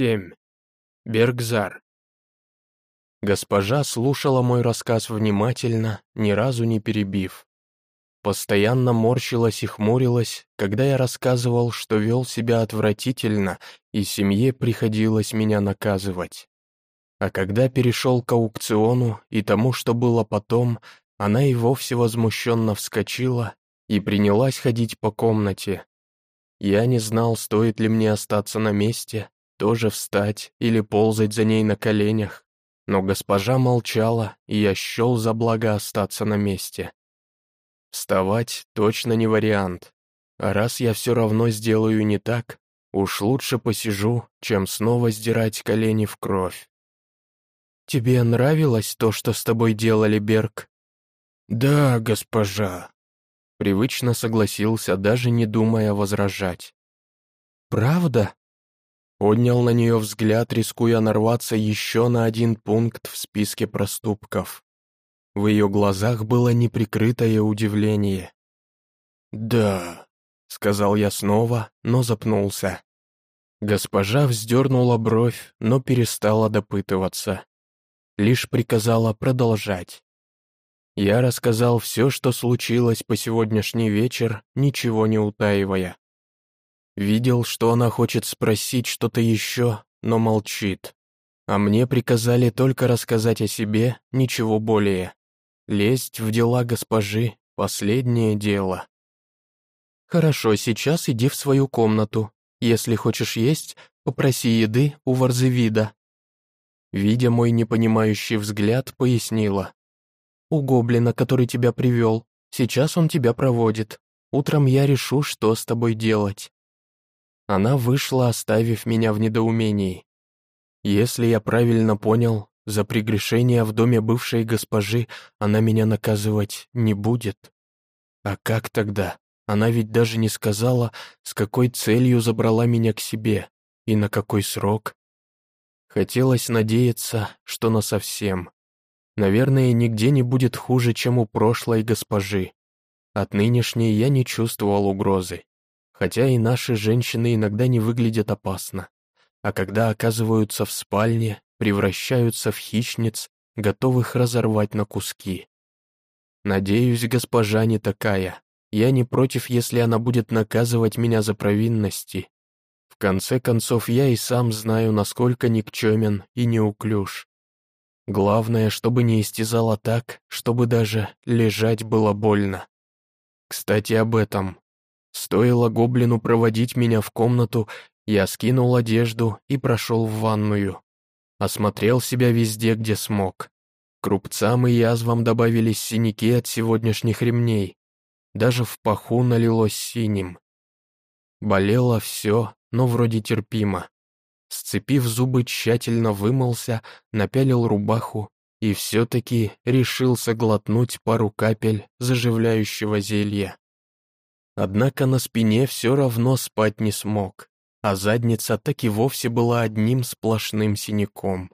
7. Бергзар. Госпожа слушала мой рассказ внимательно, ни разу не перебив. Постоянно морщилась и хмурилась, когда я рассказывал, что вел себя отвратительно, и семье приходилось меня наказывать. А когда перешел к аукциону и тому, что было потом, она и вовсе возмущенно вскочила и принялась ходить по комнате. Я не знал, стоит ли мне остаться на месте, тоже встать или ползать за ней на коленях, но госпожа молчала, и я счел за благо остаться на месте. Вставать точно не вариант, а раз я все равно сделаю не так, уж лучше посижу, чем снова сдирать колени в кровь. «Тебе нравилось то, что с тобой делали, Берг?» «Да, госпожа», — привычно согласился, даже не думая возражать. «Правда?» Поднял на нее взгляд, рискуя нарваться еще на один пункт в списке проступков. В ее глазах было неприкрытое удивление. «Да», — сказал я снова, но запнулся. Госпожа вздернула бровь, но перестала допытываться. Лишь приказала продолжать. Я рассказал все, что случилось по сегодняшний вечер, ничего не утаивая. Видел, что она хочет спросить что-то еще, но молчит. А мне приказали только рассказать о себе, ничего более. Лезть в дела госпожи — последнее дело. «Хорошо, сейчас иди в свою комнату. Если хочешь есть, попроси еды у Варзевида». Видя мой непонимающий взгляд, пояснила. «У гоблина, который тебя привел. Сейчас он тебя проводит. Утром я решу, что с тобой делать». Она вышла, оставив меня в недоумении. Если я правильно понял, за прегрешение в доме бывшей госпожи она меня наказывать не будет. А как тогда? Она ведь даже не сказала, с какой целью забрала меня к себе и на какой срок. Хотелось надеяться, что насовсем. Наверное, нигде не будет хуже, чем у прошлой госпожи. От нынешней я не чувствовал угрозы хотя и наши женщины иногда не выглядят опасно, а когда оказываются в спальне, превращаются в хищниц, готовых разорвать на куски. Надеюсь, госпожа не такая. Я не против, если она будет наказывать меня за провинности. В конце концов, я и сам знаю, насколько никчемен и неуклюж. Главное, чтобы не истязала так, чтобы даже лежать было больно. Кстати, об этом. Стоило гоблину проводить меня в комнату, я скинул одежду и прошел в ванную. Осмотрел себя везде, где смог. Крупцам и язвам добавились синяки от сегодняшних ремней. Даже в паху налилось синим. Болело все, но вроде терпимо. Сцепив зубы, тщательно вымылся, напялил рубаху и все-таки решился глотнуть пару капель заживляющего зелья. Однако на спине все равно спать не смог, а задница так и вовсе была одним сплошным синяком.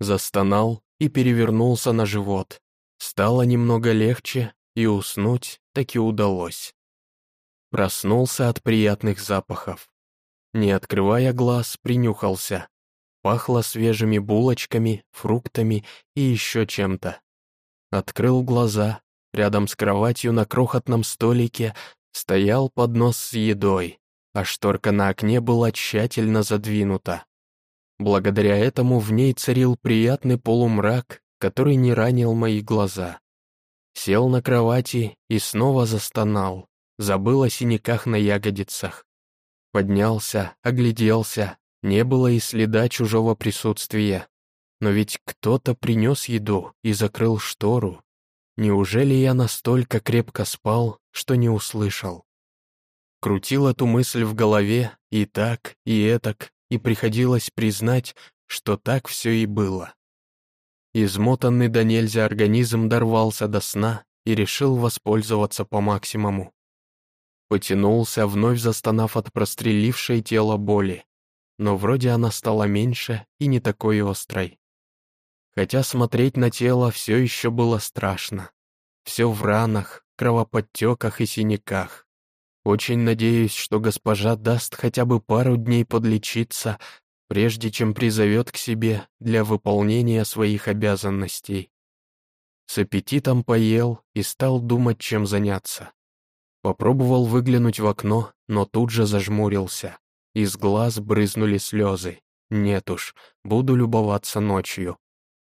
Застонал и перевернулся на живот. Стало немного легче, и уснуть таки удалось. Проснулся от приятных запахов. Не открывая глаз, принюхался. Пахло свежими булочками, фруктами и еще чем-то. Открыл глаза. Рядом с кроватью на крохотном столике Стоял поднос с едой, а шторка на окне была тщательно задвинута. Благодаря этому в ней царил приятный полумрак, который не ранил мои глаза. Сел на кровати и снова застонал, забыл о синяках на ягодицах. Поднялся, огляделся, не было и следа чужого присутствия. Но ведь кто-то принес еду и закрыл штору. Неужели я настолько крепко спал, что не услышал? Крутил эту мысль в голове и так, и этак, и приходилось признать, что так все и было. Измотанный до нельзя организм дорвался до сна и решил воспользоваться по максимуму. Потянулся, вновь застонав от прострелившей тело боли, но вроде она стала меньше и не такой острой хотя смотреть на тело все еще было страшно. Все в ранах, кровоподтеках и синяках. Очень надеюсь, что госпожа даст хотя бы пару дней подлечиться, прежде чем призовет к себе для выполнения своих обязанностей. С аппетитом поел и стал думать, чем заняться. Попробовал выглянуть в окно, но тут же зажмурился. Из глаз брызнули слезы. Нет уж, буду любоваться ночью.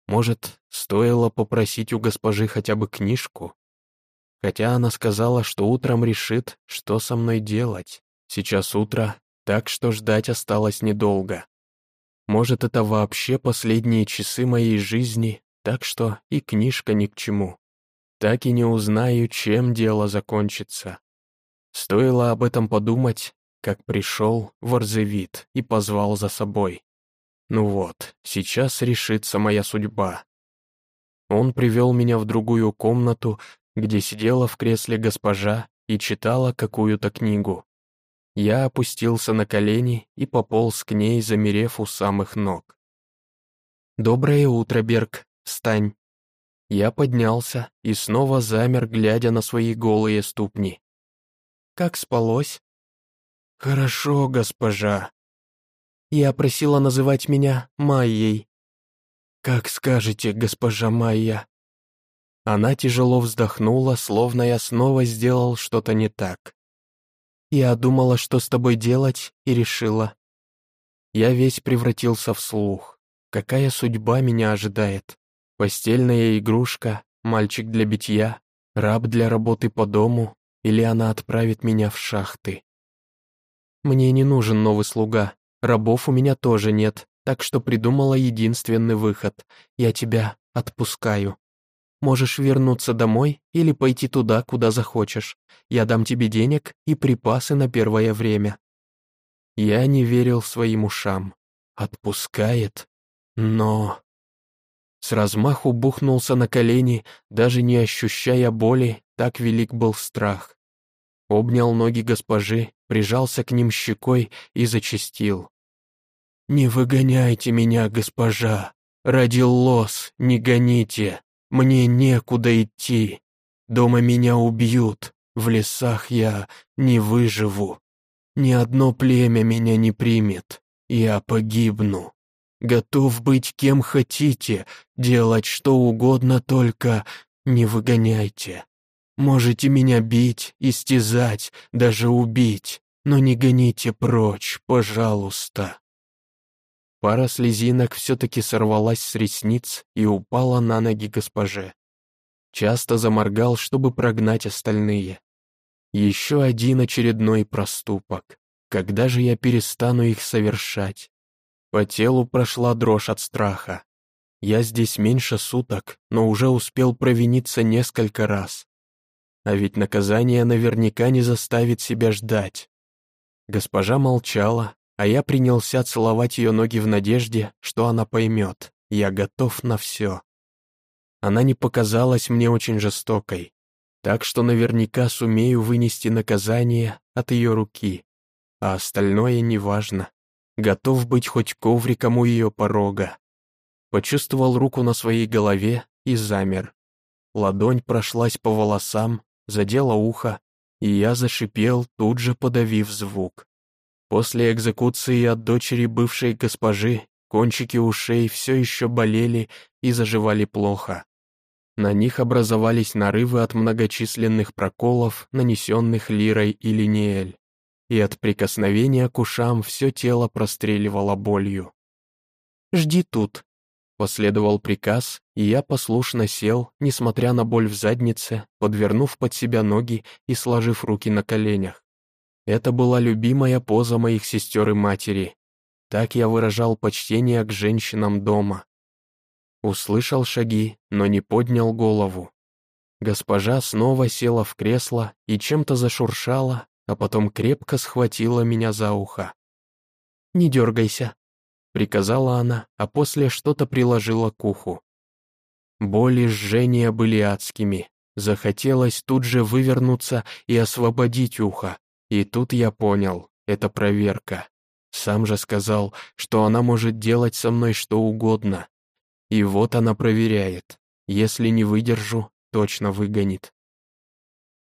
Может, стоило попросить у госпожи хотя бы книжку? Хотя она сказала, что утром решит, что со мной делать. Сейчас утро, так что ждать осталось недолго. Может, это вообще последние часы моей жизни, так что и книжка ни к чему. Так и не узнаю, чем дело закончится. Стоило об этом подумать, как пришел Варзевит и позвал за собой. Ну вот, сейчас решится моя судьба. Он привел меня в другую комнату, где сидела в кресле госпожа и читала какую-то книгу. Я опустился на колени и пополз к ней, замерев у самых ног. «Доброе утро, Берг, встань!» Я поднялся и снова замер, глядя на свои голые ступни. «Как спалось?» «Хорошо, госпожа», я просила называть меня Майей. Как скажете, госпожа Майя. Она тяжело вздохнула, словно я снова сделал что-то не так. Я думала, что с тобой делать, и решила. Я весь превратился в слух. Какая судьба меня ожидает? Постельная игрушка, мальчик для битья, раб для работы по дому, или она отправит меня в шахты? Мне не нужен новый слуга, Рабов у меня тоже нет, так что придумала единственный выход. Я тебя отпускаю. Можешь вернуться домой или пойти туда, куда захочешь. Я дам тебе денег и припасы на первое время». Я не верил своим ушам. Отпускает? Но... С размаху бухнулся на колени, даже не ощущая боли, так велик был страх. Обнял ноги госпожи, прижался к ним щекой и зачастил. «Не выгоняйте меня, госпожа! Ради лос не гоните! Мне некуда идти! Дома меня убьют, в лесах я не выживу! Ни одно племя меня не примет, я погибну! Готов быть кем хотите, делать что угодно, только не выгоняйте!» Можете меня бить, истязать, даже убить, но не гоните прочь, пожалуйста». Пара слезинок все-таки сорвалась с ресниц и упала на ноги госпоже. Часто заморгал, чтобы прогнать остальные. Еще один очередной проступок. Когда же я перестану их совершать? По телу прошла дрожь от страха. Я здесь меньше суток, но уже успел провиниться несколько раз. А ведь наказание наверняка не заставит себя ждать. Госпожа молчала, а я принялся целовать ее ноги в надежде, что она поймет, я готов на все. Она не показалась мне очень жестокой, так что наверняка сумею вынести наказание от ее руки, а остальное неважно. Готов быть хоть ковриком у ее порога. Почувствовал руку на своей голове и замер. Ладонь прошлась по волосам, задела ухо, и я зашипел, тут же подавив звук. После экзекуции от дочери бывшей госпожи кончики ушей все еще болели и заживали плохо. На них образовались нарывы от многочисленных проколов, нанесенных лирой и линиэль, и от прикосновения к ушам все тело простреливало болью. «Жди тут», Последовал приказ, и я послушно сел, несмотря на боль в заднице, подвернув под себя ноги и сложив руки на коленях. Это была любимая поза моих сестер и матери. Так я выражал почтение к женщинам дома. Услышал шаги, но не поднял голову. Госпожа снова села в кресло и чем-то зашуршала, а потом крепко схватила меня за ухо. «Не дергайся», приказала она, а после что-то приложила к уху. Боли жжения были адскими. Захотелось тут же вывернуться и освободить ухо. И тут я понял, это проверка. Сам же сказал, что она может делать со мной что угодно. И вот она проверяет. Если не выдержу, точно выгонит.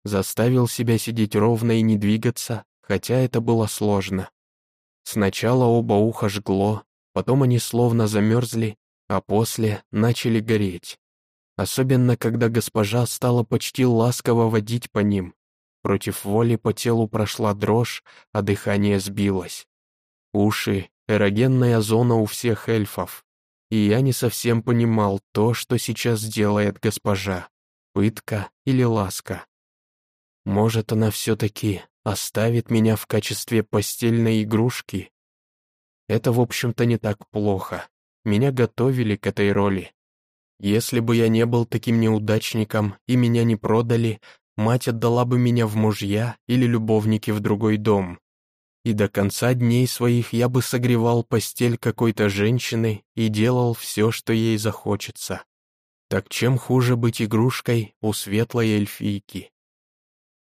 Заставил себя сидеть ровно и не двигаться, хотя это было сложно. Сначала оба уха жгло, потом они словно замерзли, а после начали гореть. Особенно, когда госпожа стала почти ласково водить по ним. Против воли по телу прошла дрожь, а дыхание сбилось. Уши — эрогенная зона у всех эльфов. И я не совсем понимал то, что сейчас делает госпожа. Пытка или ласка. Может, она все-таки оставит меня в качестве постельной игрушки? Это, в общем-то, не так плохо. Меня готовили к этой роли. Если бы я не был таким неудачником и меня не продали, мать отдала бы меня в мужья или любовники в другой дом. И до конца дней своих я бы согревал постель какой-то женщины и делал все, что ей захочется. Так чем хуже быть игрушкой у светлой эльфийки?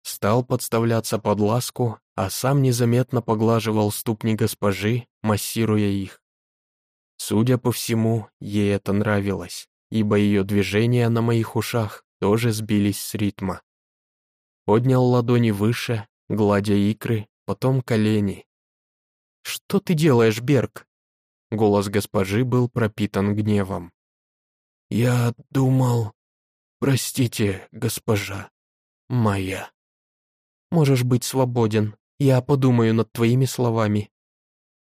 Стал подставляться под ласку, а сам незаметно поглаживал ступни госпожи, массируя их. Судя по всему, ей это нравилось, ибо ее движения на моих ушах тоже сбились с ритма. Поднял ладони выше, гладя икры, потом колени. «Что ты делаешь, Берг?» Голос госпожи был пропитан гневом. «Я думал... Простите, госпожа моя». «Можешь быть свободен, я подумаю над твоими словами».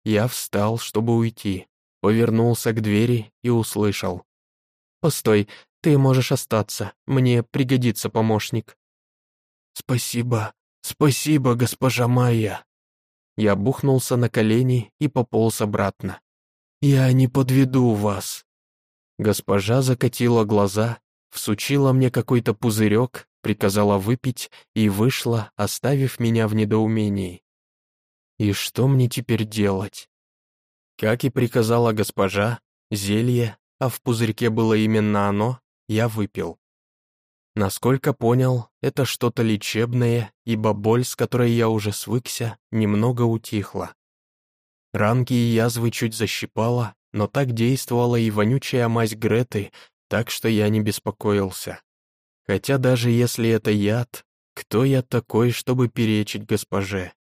Я встал, чтобы уйти, повернулся к двери и услышал. «Постой, ты можешь остаться, мне пригодится помощник». «Спасибо, спасибо, госпожа Майя». Я бухнулся на колени и пополз обратно. «Я не подведу вас». Госпожа закатила глаза, всучила мне какой-то пузырек, приказала выпить и вышла, оставив меня в недоумении. И что мне теперь делать? Как и приказала госпожа, зелье, а в пузырьке было именно оно, я выпил. Насколько понял, это что-то лечебное, ибо боль, с которой я уже свыкся, немного утихла. Ранки и язвы чуть защипала, но так действовала и вонючая мазь Греты, так что я не беспокоился. Хотя даже если это яд, кто я такой, чтобы перечить госпоже?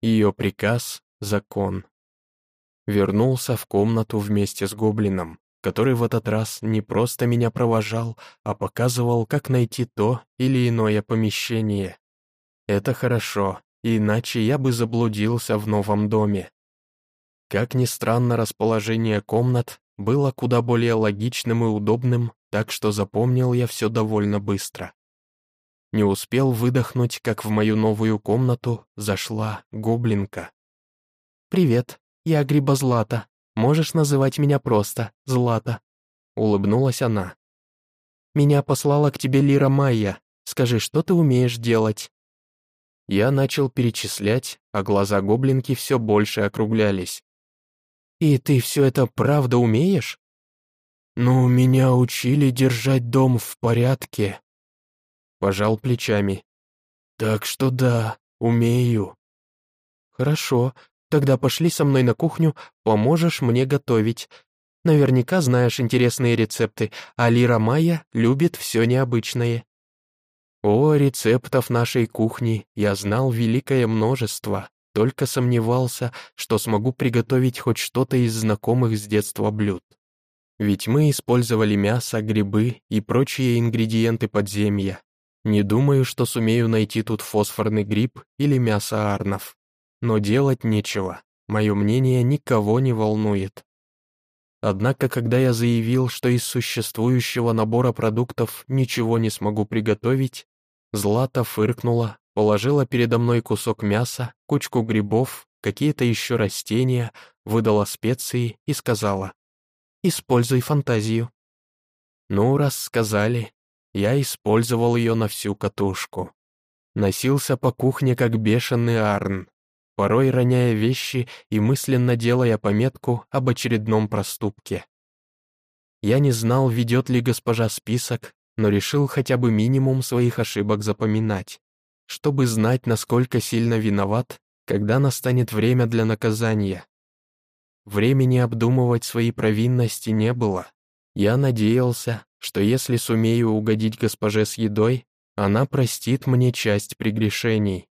Ее приказ — закон вернулся в комнату вместе с гоблином, который в этот раз не просто меня провожал, а показывал, как найти то или иное помещение. Это хорошо, иначе я бы заблудился в новом доме. Как ни странно, расположение комнат было куда более логичным и удобным, так что запомнил я все довольно быстро. Не успел выдохнуть, как в мою новую комнату зашла гоблинка. «Привет», «Я Грибозлата. Можешь называть меня просто Злата», — улыбнулась она. «Меня послала к тебе Лира Майя. Скажи, что ты умеешь делать?» Я начал перечислять, а глаза гоблинки все больше округлялись. «И ты все это правда умеешь?» «Ну, меня учили держать дом в порядке», — пожал плечами. «Так что да, умею». «Хорошо, Тогда пошли со мной на кухню, поможешь мне готовить. Наверняка знаешь интересные рецепты, а Лира Майя любит все необычное». О, рецептов нашей кухни я знал великое множество, только сомневался, что смогу приготовить хоть что-то из знакомых с детства блюд. Ведь мы использовали мясо, грибы и прочие ингредиенты подземья. Не думаю, что сумею найти тут фосфорный гриб или мясо арнов. Но делать нечего, мое мнение никого не волнует. Однако, когда я заявил, что из существующего набора продуктов ничего не смогу приготовить, Злата фыркнула, положила передо мной кусок мяса, кучку грибов, какие-то еще растения, выдала специи и сказала «Используй фантазию». Ну, раз сказали, я использовал ее на всю катушку. Носился по кухне, как бешеный Арн, порой роняя вещи и мысленно делая пометку об очередном проступке. Я не знал, ведет ли госпожа список, но решил хотя бы минимум своих ошибок запоминать, чтобы знать, насколько сильно виноват, когда настанет время для наказания. Времени обдумывать свои провинности не было. Я надеялся, что если сумею угодить госпоже с едой, она простит мне часть прегрешений.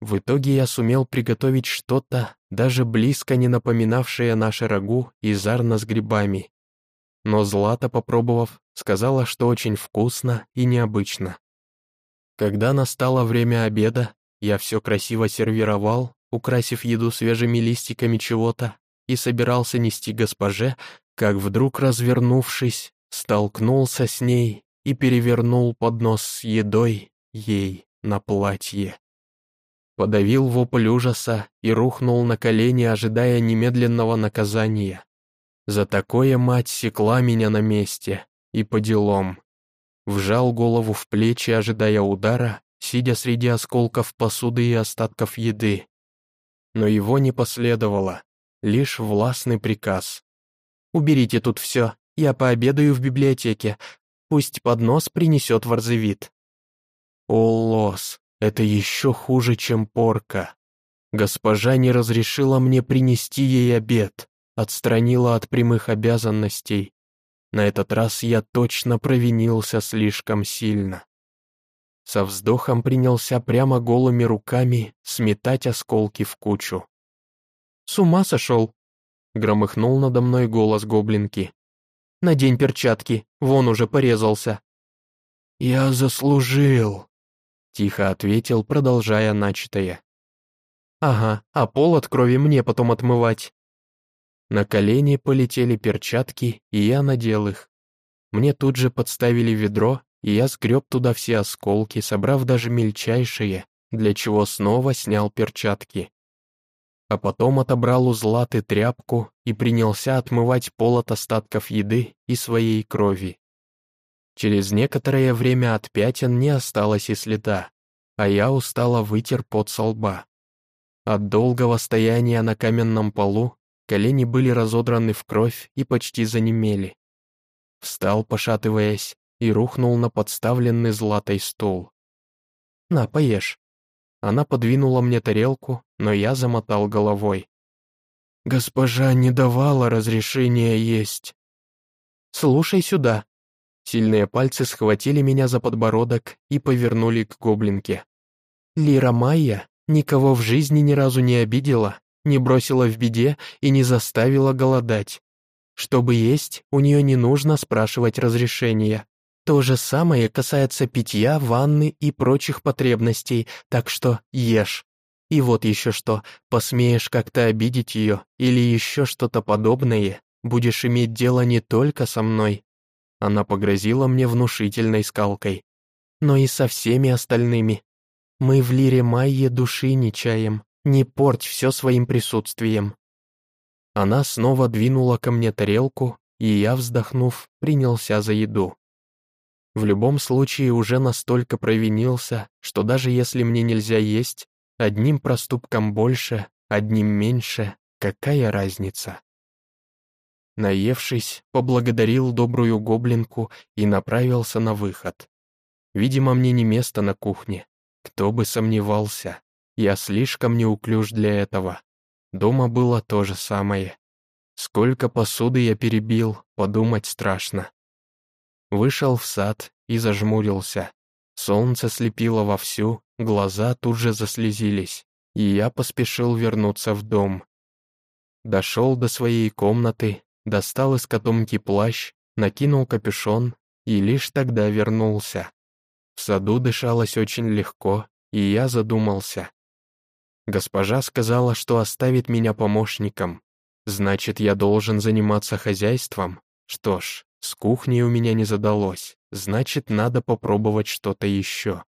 В итоге я сумел приготовить что-то, даже близко не напоминавшее наше рагу и зарна с грибами. Но Злата, попробовав, сказала, что очень вкусно и необычно. Когда настало время обеда, я все красиво сервировал, украсив еду свежими листиками чего-то, и собирался нести госпоже, как вдруг, развернувшись, столкнулся с ней и перевернул поднос с едой ей на платье. Подавил вопль ужаса и рухнул на колени, ожидая немедленного наказания. За такое мать секла меня на месте и по делам. Вжал голову в плечи, ожидая удара, сидя среди осколков посуды и остатков еды. Но его не последовало, лишь властный приказ. «Уберите тут все, я пообедаю в библиотеке, пусть поднос принесет Варзевит». О, лос, это еще хуже, чем порка. Госпожа не разрешила мне принести ей обед, отстранила от прямых обязанностей. На этот раз я точно провинился слишком сильно. Со вздохом принялся прямо голыми руками сметать осколки в кучу. «С ума сошел!» — громыхнул надо мной голос гоблинки. «Надень перчатки, вон уже порезался». «Я заслужил», — тихо ответил, продолжая начатое. «Ага, а пол от крови мне потом отмывать». На колени полетели перчатки, и я надел их. Мне тут же подставили ведро, и я сгреб туда все осколки, собрав даже мельчайшие, для чего снова снял перчатки. А потом отобрал у Златы тряпку и принялся отмывать пол от остатков еды и своей крови. Через некоторое время от пятен не осталось и следа, а я устало вытер пот со лба. От долгого стояния на каменном полу колени были разодраны в кровь и почти занемели. Встал, пошатываясь, и рухнул на подставленный златой стол. «На, поешь». Она подвинула мне тарелку, но я замотал головой. «Госпожа не давала разрешения есть». «Слушай сюда». Сильные пальцы схватили меня за подбородок и повернули к гоблинке. Лира Майя никого в жизни ни разу не обидела, не бросила в беде и не заставила голодать. Чтобы есть, у нее не нужно спрашивать разрешения. То же самое касается питья, ванны и прочих потребностей, так что ешь. И вот еще что, посмеешь как-то обидеть ее или еще что-то подобное, будешь иметь дело не только со мной. Она погрозила мне внушительной скалкой, но и со всеми остальными. Мы в лире Майе души не чаем, не порть все своим присутствием. Она снова двинула ко мне тарелку, и я, вздохнув, принялся за еду. В любом случае уже настолько провинился, что даже если мне нельзя есть, одним проступком больше, одним меньше, какая разница? Наевшись, поблагодарил добрую гоблинку и направился на выход. Видимо, мне не место на кухне. Кто бы сомневался, я слишком неуклюж для этого. Дома было то же самое. Сколько посуды я перебил, подумать страшно. Вышел в сад и зажмурился. Солнце слепило вовсю, глаза тут же заслезились, и я поспешил вернуться в дом. Дошел до своей комнаты, достал из котомки плащ, накинул капюшон и лишь тогда вернулся. В саду дышалось очень легко, и я задумался. Госпожа сказала, что оставит меня помощником. Значит, я должен заниматься хозяйством? Что ж, с кухней у меня не задалось, значит, надо попробовать что-то еще.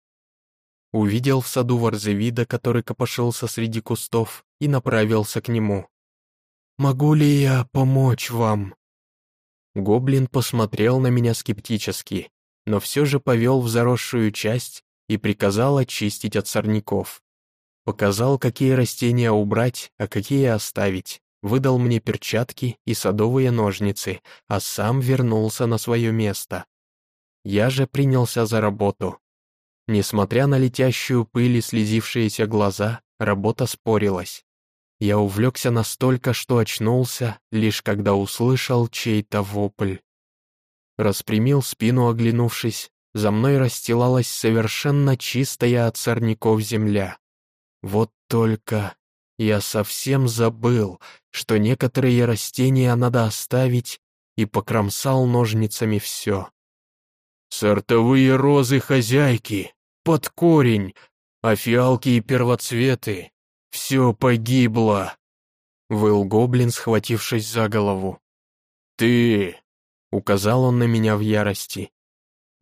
Увидел в саду Варзевида, который копошился среди кустов, и направился к нему. «Могу ли я помочь вам?» Гоблин посмотрел на меня скептически, но все же повел в заросшую часть и приказал очистить от сорняков. Показал, какие растения убрать, а какие оставить выдал мне перчатки и садовые ножницы, а сам вернулся на свое место. Я же принялся за работу. Несмотря на летящую пыль и слезившиеся глаза, работа спорилась. Я увлекся настолько, что очнулся, лишь когда услышал чей-то вопль. Распрямил спину, оглянувшись, за мной расстилалась совершенно чистая от сорняков земля. Вот только Я совсем забыл, что некоторые растения надо оставить, и покромсал ножницами все. Сортовые розы хозяйки, под корень, а фиалки и первоцветы — все погибло. Выл гоблин, схватившись за голову. «Ты!» — указал он на меня в ярости.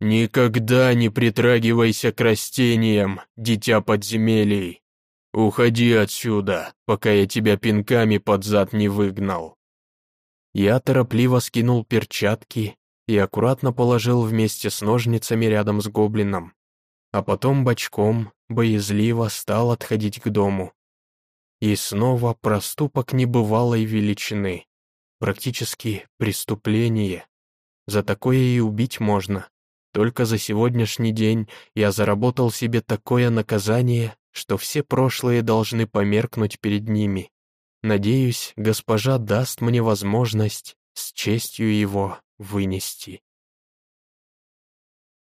«Никогда не притрагивайся к растениям, дитя подземелий. Уходи отсюда, пока я тебя пинками под зад не выгнал». Я торопливо скинул перчатки и аккуратно положил вместе с ножницами рядом с гоблином, а потом бочком, боязливо стал отходить к дому. И снова проступок небывалой величины, практически преступление. За такое и убить можно. Только за сегодняшний день я заработал себе такое наказание, что все прошлые должны померкнуть перед ними. Надеюсь, госпожа даст мне возможность с честью его вынести.